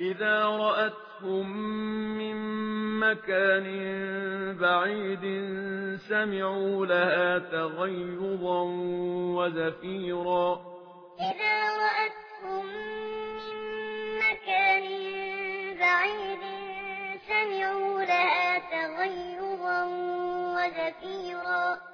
إذا رأتهم من مكان بعيد سمعوا لها تغيظا وزفيرا. إذا رأتهم من مكان بعيد سمعوا لها تغيظا وزفيرا.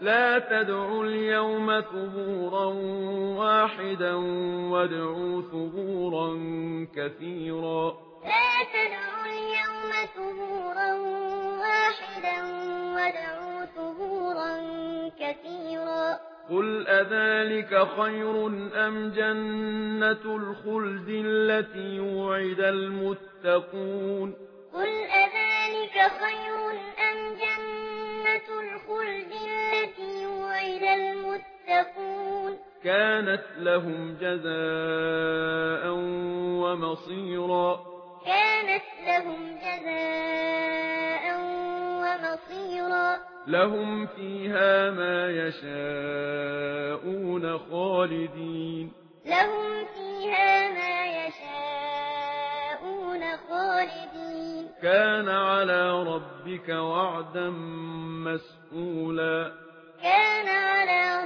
لا تدعوا اليوم ثبورا واحدا وادعوا ثبورا كثيرا. لا تدعوا اليوم ثبورا واحدا وادعوا ثبورا كثيرا. قل أذلك خير أم جنة الخلد التي يوعد المتقون؟ قل أذلك كانت لهم جزاء ومصيرا. كانت لهم جزاء ومصيرا. لهم فيها ما يشاءون خالدين. لهم فيها ما يشاءون خالدين. كان على ربك وعدا مسئولا كان على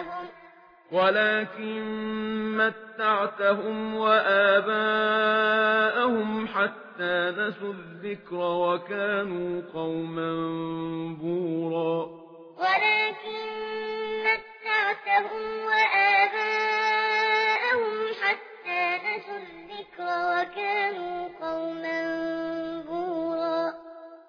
لهم ولكن متعتهم وآباءهم حتى نسوا الذكر وكانوا قوما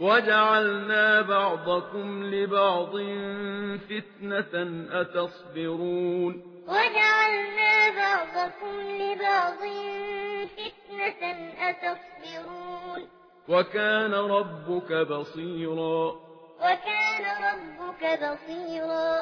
وَجَعَلْنَا بَعْضَكُمْ لِبَعْضٍ فِتْنَةً أَتَصْبِرُونَ. وَجَعَلْنَا بَعْضَكُمْ لِبَعْضٍ فِتْنَةً أَتَصْبِرُونَ. وَكَانَ رَبُّكَ بَصِيرًا. وَكَانَ رَبُّكَ بَصِيرًا.